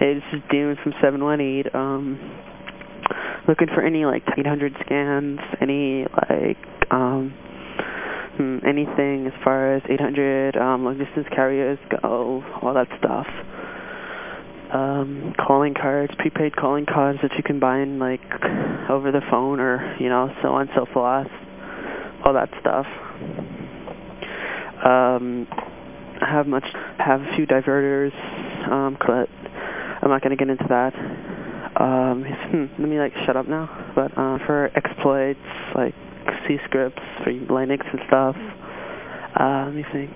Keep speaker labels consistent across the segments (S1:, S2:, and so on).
S1: Hey, this is Damon from 718. Um, looking for any like 800 scans, any like um, hmm, anything as far as 800 um, long distance carriers go, all that stuff. Um, calling cards, prepaid calling cards that you can buy in like over the phone or you know so on so forth, all that stuff. Um, I have much have a few diverters, um, I'm not going to get into that. Um, let me like shut up now. But uh, for exploits like C scripts for Linux and stuff, uh, let me think.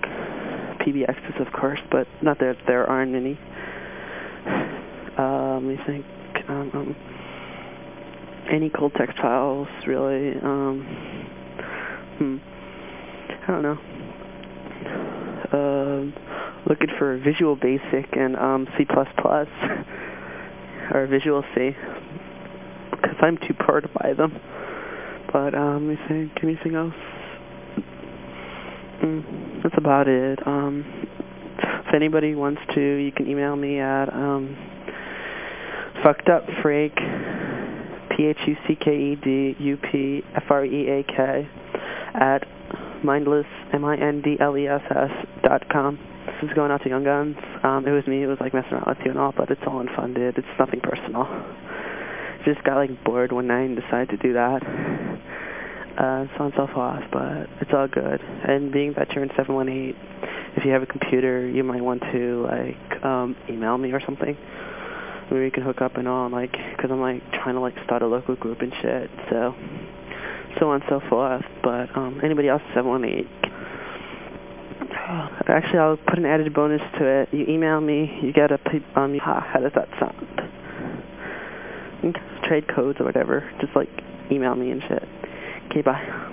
S1: PBXs of course, but not that there aren't any. Uh, let me think. Um, um, any cold text files, really. Um, hmm. I don't know. Um, looking for Visual Basic and um, C++ plus or Visual C because I'm too poor to buy them. But um, let me. Anything else? Mm, that's about it. Um, if anybody wants to, you can email me at um, phuckedupfreak, P-H-U-C-K-E-D-U-P-F-R-E-A-K, at mindless, M-I-N-D-L-E-S-S dot com. Is going out to young guns. Um, it was me. It was like messing around with you and all, but it's all unfunded. It's nothing personal. Just got like bored one night and decided to do that. Uh, so on so forth, but it's all good. And being that you're in 718, if you have a computer, you might want to like um, email me or something. Maybe we can hook up and all, like, because I'm like trying to like start a local group and shit. So so on and so forth. But um, anybody else 718. Actually, I'll put an added bonus to it. You email me, you get a, um, how does that sound? Trade codes or whatever. Just like email me and shit. Okay, bye.